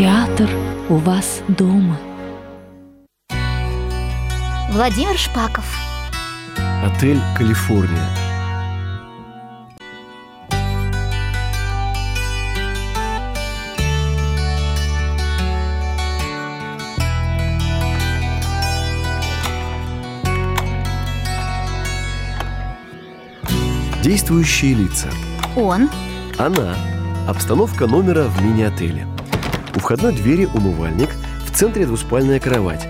Театр у вас дома. Владимир Шпаков. Отель «Калифорния». Действующие лица. Он. Она. Обстановка номера в мини-отеле. У входной двери умывальник, в центре двуспальная кровать.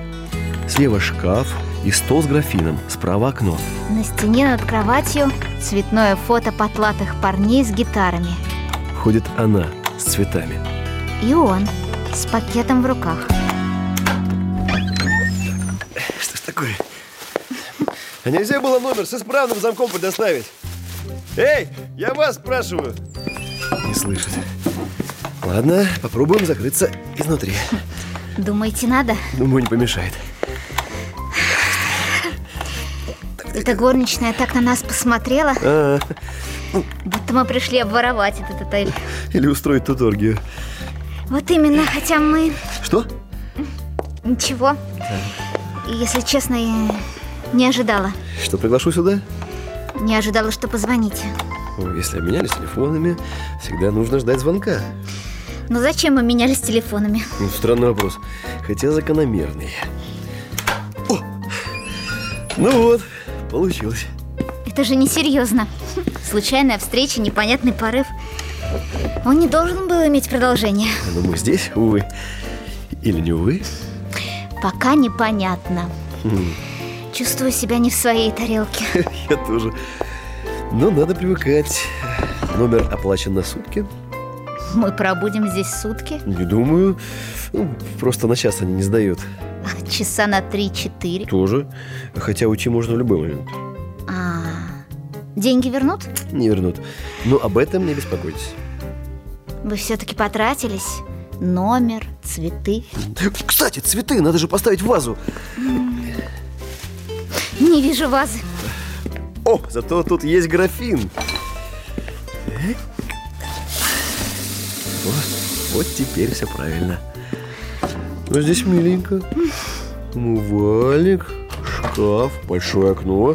Слева шкаф и стол с графином, справа окно. На стене над кроватью цветное фото потлатых парней с гитарами. Входит она с цветами. И он с пакетом в руках. Что ж такое? А нельзя было номер с исправным замком предоставить? Эй, я вас спрашиваю. Не слышит. Ладно, попробуем закрыться изнутри. Думаете, надо? Думаю, не помешает. Эта горничная так на нас посмотрела, А, будто мы пришли обворовать этот отель. или устроить тут оргию. Вот именно, хотя мы... Что? Ничего. И, Если честно, я не ожидала. Что, приглашу сюда? Не ожидала, что позвоните. Если обменялись телефонами, всегда нужно ждать звонка. Но зачем мы менялись телефонами? Ну, странный вопрос, хотя закономерный. О! Ну вот, получилось. Это же несерьезно. Случайная встреча, непонятный порыв. Он не должен был иметь продолжение. Но мы здесь, увы. Или не увы. Пока непонятно. Хм, Чувствую себя не в своей тарелке. Я тоже. Но надо привыкать. Номер оплачен на сутки. Мы пробудем здесь сутки, Не думаю. Ну, просто на час они не сдают. а часа на 3-4. Тоже. Хотя уйти можно в любой момент. А, деньги вернут? Не вернут. Но об этом не беспокойтесь. Вы все-таки потратились. Номер, цветы. Кстати, цветы надо же поставить в вазу. Не вижу вазы. О, зато тут есть графин. Вот, вот теперь все правильно. Ну, здесь миленько. Умывальник, шкаф, большое окно.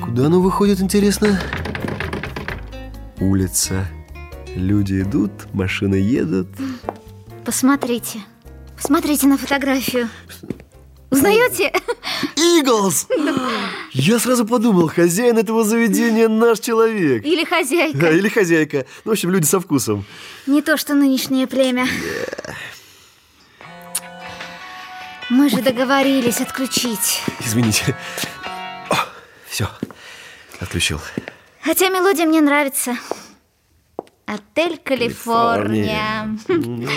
Куда оно выходит, интересно? Улица. Люди идут, машины едут. Посмотрите. Посмотрите на фотографию. Узнаете? Иглс! Я сразу подумал, хозяин этого заведения наш человек. Или Да, хозяйка? или хозяйка. Ну, в общем, люди со вкусом. Не то, что нынешнее племя. Мы же договорились отключить. Извините. все, отключил. Хотя мелодия мне нравится. Отель Калифорния.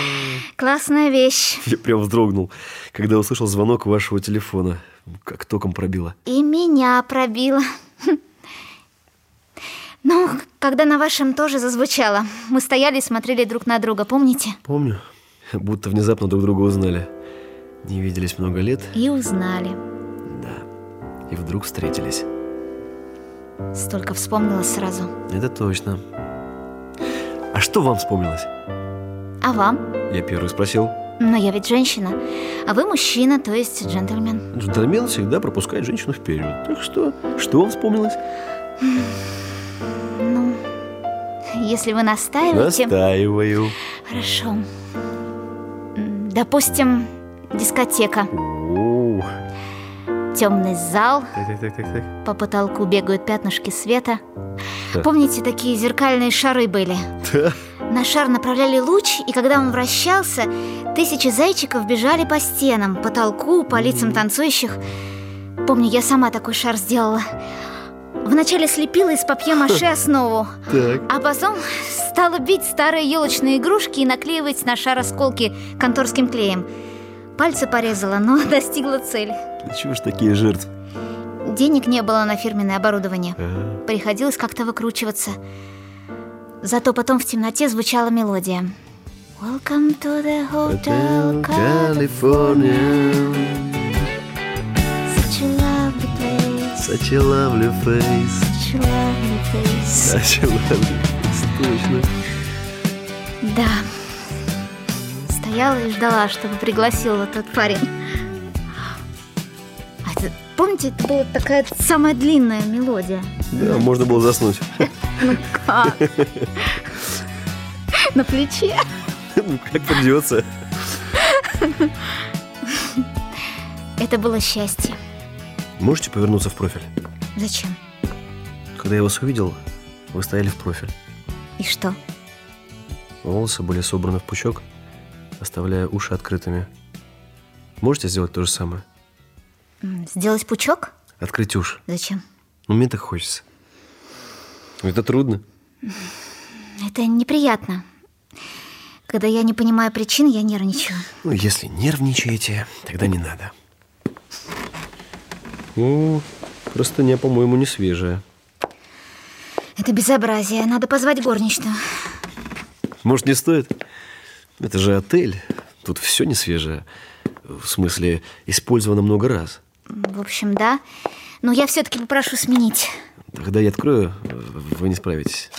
Классная вещь. Я прям вздрогнул, когда услышал звонок вашего телефона. Как током пробило. И меня пробило. Ну, когда на вашем тоже зазвучало, мы стояли и смотрели друг на друга, помните? Помню, будто внезапно друг друга узнали. Не виделись много лет, И узнали. да. И вдруг встретились. Столько вспомнилось сразу. Это точно. А что вам вспомнилось? А вам? Я первый спросил. Но я ведь женщина, а вы мужчина, то есть джентльмен. Джентльмен всегда пропускает женщину вперед. Так что, что вам вспомнилось? Ну, если вы настаиваете... Настаиваю. Хорошо. Допустим, дискотека. О, Темный зал, так, так, так, так, так. по потолку бегают пятнышки света. Да. Помните, такие зеркальные шары были? Да. На шар направляли луч, и когда он вращался, тысячи зайчиков бежали по стенам, потолку, по лицам танцующих. Помню, я сама такой шар сделала. Вначале слепила из папье-маше основу, Так. а потом стала бить старые елочные игрушки и наклеивать на шар осколки конторским клеем. Пальцы порезала, но достигла цели. Для чего ж такие жертвы? Денег не было на фирменное оборудование. А, Приходилось как-то выкручиваться. Зато потом в темноте звучала мелодия. Welcome to the hotel California. Such a lovely place. Such a lovely face. Such a lovely place. Such a lovely face. Точно. Да. стояла и ждала, чтобы пригласил этот парень. Помните, это была такая самая длинная мелодия. Да, можно было заснуть. Ну как? На плече. Ну, как придется. Это было счастье. Можете повернуться в профиль? Зачем? Когда я вас увидел, вы стояли в профиль. И что? Волосы были собраны в пучок, оставляя уши открытыми. Можете сделать то же самое? Сделать пучок? Открыть уши. Зачем? Ну, мне так хочется. Это трудно. Это неприятно. Когда я не понимаю причин, я нервничаю. Ну, если нервничаете, тогда не надо. Ну, простыня, по-моему, не свежая. Это безобразие. Надо позвать горничную. Может, не стоит? Это же отель. Тут все не свежее. В смысле, использовано много раз. В общем, да. Но я все-таки попрошу сменить. Когда я открою, вы не справитесь.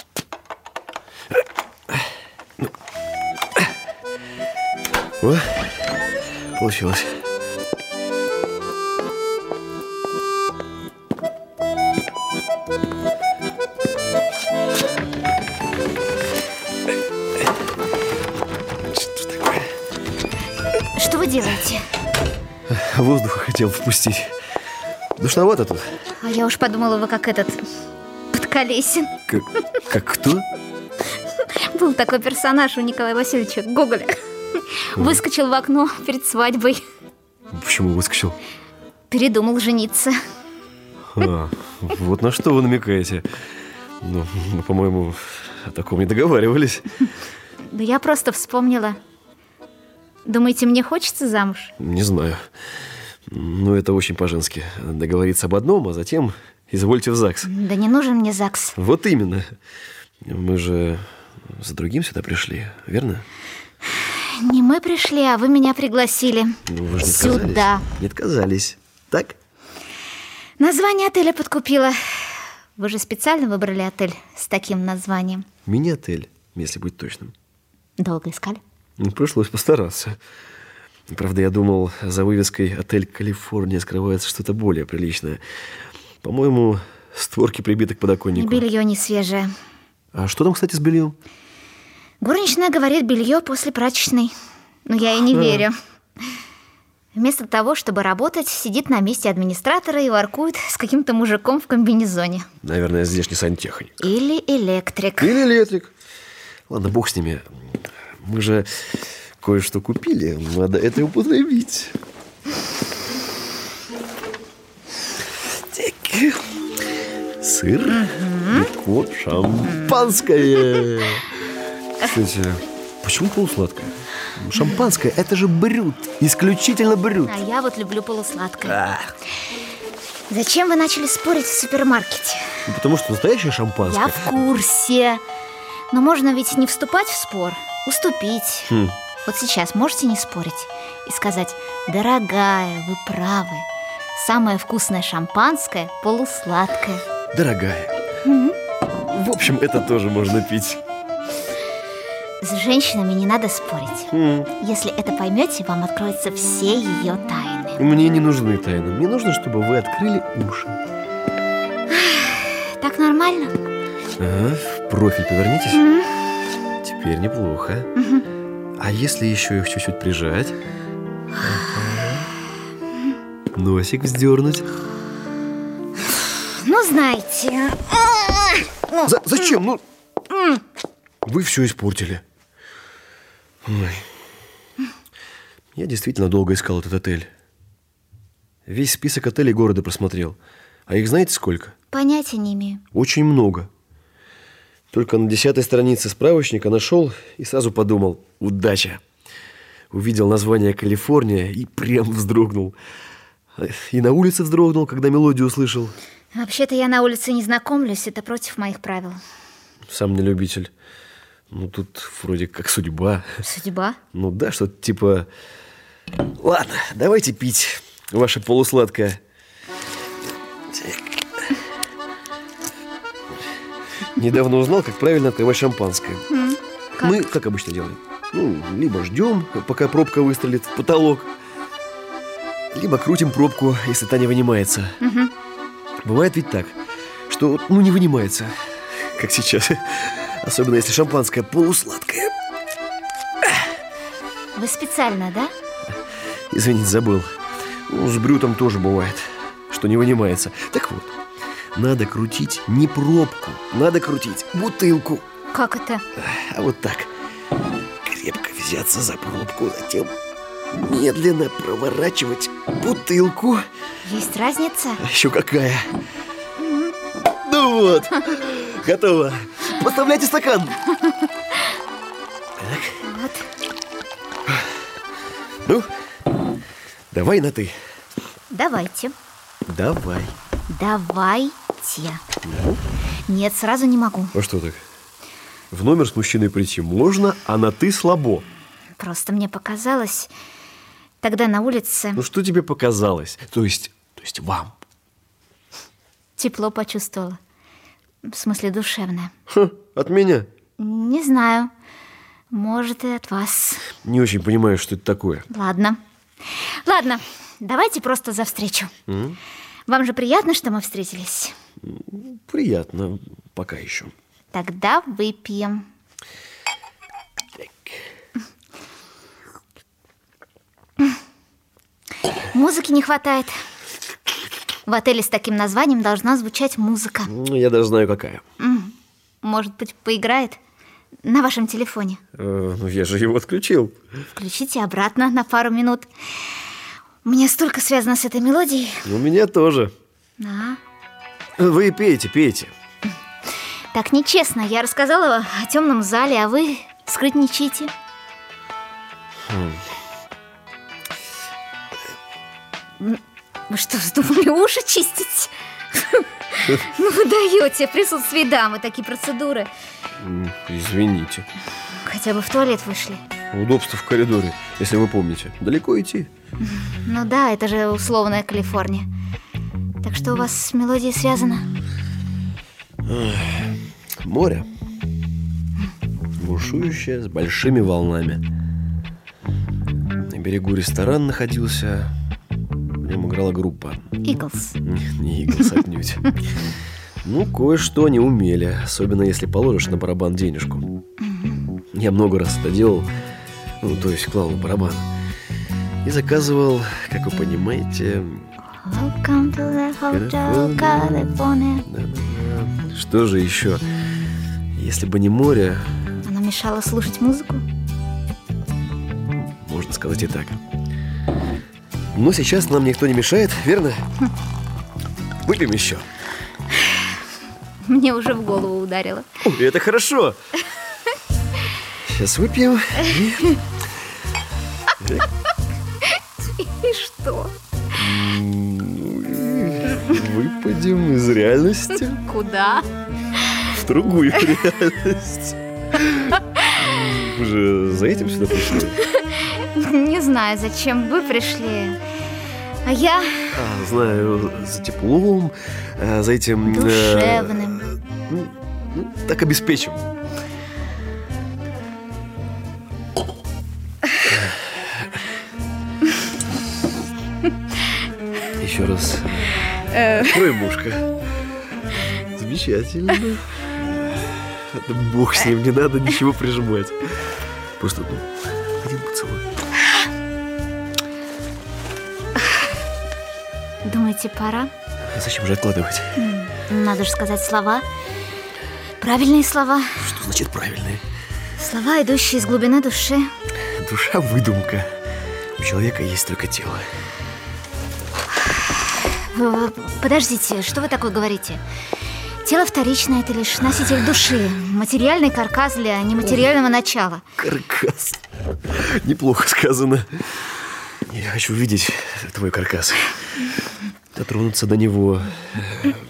О, получилось. Хотел впустить. Душновато тут. А я уж подумала, вы как этот... Подколесин. Как, как кто? Был такой персонаж у Николая Васильевича Гоголя. Выскочил в окно перед свадьбой. Почему выскочил? Передумал жениться. А, вот на что вы намекаете. Ну, мы, по-моему, о таком не договаривались. Да я просто вспомнила. Думаете, мне хочется замуж? Не знаю. Ну, это очень по-женски. Договориться об одном, а затем извольте в ЗАГС. Да не нужен мне ЗАГС. Вот именно. Мы же за другим сюда пришли, верно? Не мы пришли, а вы меня пригласили. Ну, вы же не отказались. Сюда. Не отказались. Так? Название отеля подкупило. Вы же специально выбрали отель с таким названием. Мини-отель, если быть точным. Долго искали? Ну, пришлось постараться. Правда, я думал, за вывеской «Отель Калифорния» скрывается что-то более приличное. По-моему, створки прибиты к И подоконнику. белье не свежее. А что там, кстати, с бельем? Горничная говорит, белье после прачечной. Но я ей не Ха. верю. Вместо того, чтобы работать, сидит на месте администратора и воркует с каким-то мужиком в комбинезоне. Наверное, здешний сантехник. Или электрик. Или электрик. Ладно, бог с ними. Мы же кое-что купили. Надо это употребить. Так. Сыр, бекон, шампанское. Кстати, почему полусладкое? Шампанское – это же брют, исключительно брют. А я вот люблю полусладкое. Зачем вы начали спорить в супермаркете? Ну, Потому что настоящее Я шампанское. в курсе. Но можно ведь не вступать в спор, уступить. Хм. Вот сейчас можете не спорить и сказать, дорогая, вы правы. Самое вкусное шампанское полусладкое. Дорогая. В общем, это тоже можно пить. С женщинами не надо спорить. М. Если это поймете, вам откроются все ее тайны. Мне не нужны тайны. Мне нужно, чтобы вы открыли уши. Так нормально? Ага, в профиль повернитесь. Теперь неплохо. А если еще их чуть-чуть прижать? Носик вздернуть. Ну, знаете, За- зачем? Ну, вы все испортили. Ой. Я действительно долго искал этот отель. Весь список отелей города просмотрел. А их знаете сколько? понятия не имею. Очень много. Только на десятой странице справочника нашел и сразу подумал «Удача!». Увидел название «Калифорния» и прям вздрогнул. И на улице вздрогнул, когда мелодию услышал. Вообще-то я на улице не знакомлюсь, это против моих правил. Сам не любитель. Ну, тут вроде как судьба. Судьба? Ну да, что-то типа... Ладно, давайте пить ваше полусладкое. Недавно узнал, как правильно открывать шампанское. Мы, как обычно делаем, Ну, либо ждем, пока пробка выстрелит в потолок, либо крутим пробку, если та не вынимается. Мгм. Бывает ведь так, что вот, ну не вынимается, как сейчас. Особенно если шампанское полусладкое. Вы специально, да? Извините, забыл. Ну, с брютом тоже бывает, что не вынимается. Так вот, надо крутить не пробку, надо крутить бутылку. Как это? А вот так. Крепко взяться за пробку, затем медленно проворачивать бутылку. Есть разница? А еще какая? Ну вот, готово. Поставляйте стакан. Так, Вот. ну, давай на ты. Давайте. Давай. Давайте. Нет, сразу не могу. А что так? В номер с мужчиной прийти можно, а на ты слабо. Просто мне показалось, тогда на улице Ну что тебе показалось? То есть, то есть вам? тепло почувствовала. В смысле, душевное. Ха, от меня? Не знаю. Может, и от вас. Не очень понимаю, что это такое. Ладно. Ладно, давайте просто за встречу. Вам же приятно, что мы встретились? Приятно, пока еще. Тогда выпьем. Музыки не хватает. В отеле с таким названием должна звучать музыка. Ну, Я даже знаю, какая. Может быть, поиграет на вашем телефоне. Э, ну, я же его отключил. Включите обратно на пару минут. Мне столько связано с этой мелодией. У меня тоже. А, Вы пейте, пейте. так нечестно. Я рассказала о темном зале, а вы скрытничаете. М, Вы что, вздумали уши чистить? Ну вы даете в присутствии дамы такие процедуры. Извините. Хотя бы в туалет вышли. Удобство в коридоре, если вы помните. Далеко идти? Ну да, это же условная Калифорния. Что у вас с мелодией связано? Море. Бушующее, с большими волнами. На берегу ресторан находился. В нем играла группа. Иглс. Не, не Иглс отнюдь. Ну, кое-что они умели, особенно если положишь на барабан денежку. Я много раз это делал, ну, то есть клал на барабан. И заказывал, как вы понимаете, Welcome to the hotel California. да-да-да. что же еще? Если бы не море, Она мешала слушать музыку? можно сказать и так. Но сейчас нам никто не мешает, верно? Выпьем еще. Мне уже в голову ударило. О, это хорошо. Сейчас выпьем. И выпадем из реальности Куда? в другую реальность. Вы же за этим сюда пришли? Не знаю, зачем вы пришли. А я А, знаю, за теплом, а, за этим... э, душевным. ну, ну, так обеспечим. Открой мушка. Замечательно. Да бог с ним, не надо ничего прижимать. Просто ну, один поцелуй. Думаете, пора? Зачем же откладывать? Надо же сказать слова. Правильные слова. Что значит правильные? Слова, идущие из глубины души. Душа выдумка. У человека есть только тело. Вы- Подождите, что вы такое говорите? Тело вторичное – это лишь носитель души, материальный каркас для нематериального начала. Каркас. Неплохо сказано. Я хочу видеть твой каркас. Дотронуться до него.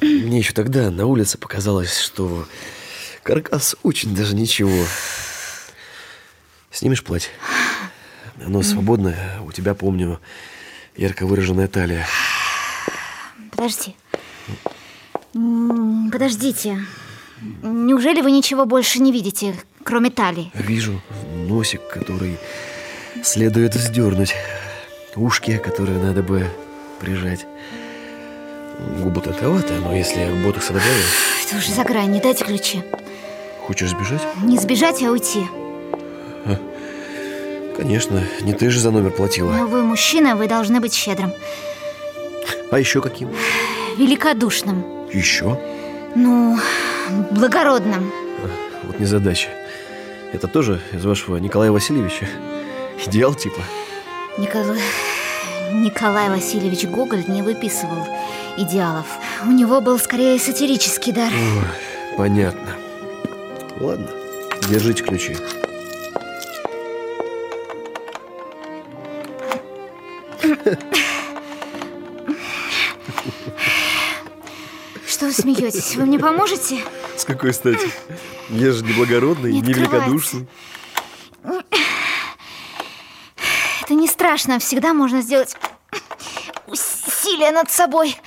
Мне еще тогда на улице показалось, что каркас очень даже ничего. Снимешь платье? Оно свободное. У тебя, помню, ярко выраженная талия. Подожди. Подождите. Неужели вы ничего больше не видите, кроме талии? Вижу. носик, который следует вздернуть, ушки, которые надо бы прижать. Губы толковато, но если ботокса добавить... Это уже за грань, не дайте ключи. Хочешь сбежать? Не сбежать, а уйти. Конечно, не ты же за номер платила. Но вы мужчина, вы должны быть щедрым. А еще каким? Великодушным. Еще? Ну, благородным. Вот незадача. Это тоже из вашего Николая Васильевича? Идеал типа? Николай... Николай Васильевич Гоголь не выписывал идеалов. У него был скорее сатирический дар. Ой, понятно. Ладно, держите ключи. Что вы смеетесь? Вы мне поможете? С какой стати? Я же не благородный, Не не великодушный. Это не страшно, всегда можно сделать усилие над собой,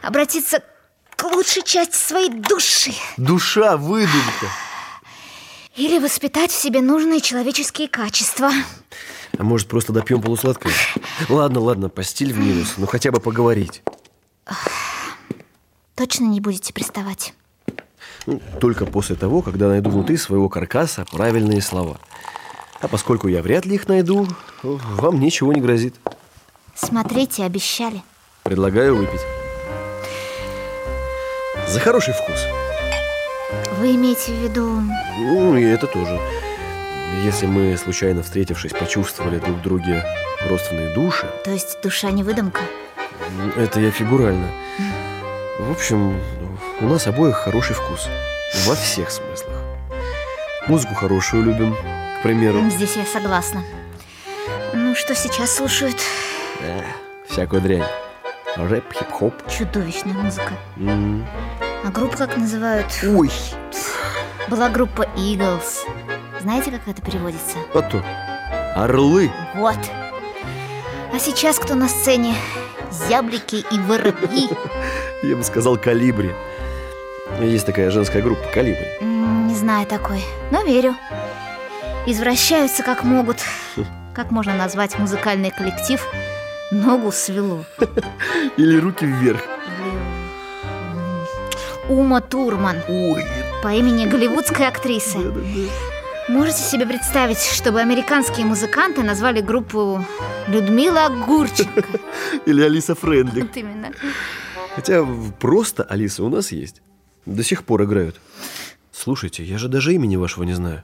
обратиться к лучшей части своей души Душа выдумка. или воспитать в себе нужные человеческие качества. А может, просто допьем полусладкое? Ладно, ладно, постель в минус, но хотя бы поговорить. Точно не будете приставать? Ну, только после того, когда найду внутри своего каркаса правильные слова. А поскольку я вряд ли их найду, вам ничего не грозит. Смотрите, обещали. Предлагаю выпить. За хороший вкус. Вы имеете в виду... Ну, и это тоже. Если мы, случайно встретившись, почувствовали друг в друге родственные души, То есть душа не выдумка? это я фигурально. В общем, у нас обоих хороший вкус. Во всех смыслах. Музыку хорошую любим, к примеру. Здесь я согласна. Ну, что сейчас слушают? Э, всякую дрянь. Рэп, хип-хоп. Чудовищная музыка. М. А группу как называют? Ой, Была группа Eagles. Знаете, как это переводится? то. Орлы. Вот. А сейчас кто на сцене? Зяблики и воробьи. Я бы сказал калибри. Есть такая женская группа калибри. Не знаю такой, но верю. Извращаются как могут. Как можно назвать музыкальный коллектив «Ногу свело»? Или руки вверх. Ума Турман Ой, по имени голливудской актрисы. Можете себе представить, чтобы американские музыканты назвали группу Людмила Гурченко? Или Алиса Френдли. Вот именно. Хотя просто Алиса у нас есть. До сих пор играют. Слушайте, я же даже имени вашего не знаю.